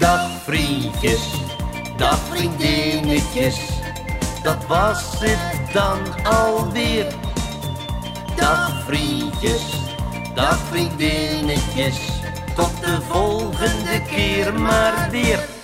Dag vriendjes, dag vriendinnetjes, dat was het dan alweer. Dag vriendjes, dag vriendinnetjes, tot de volgende keer maar weer.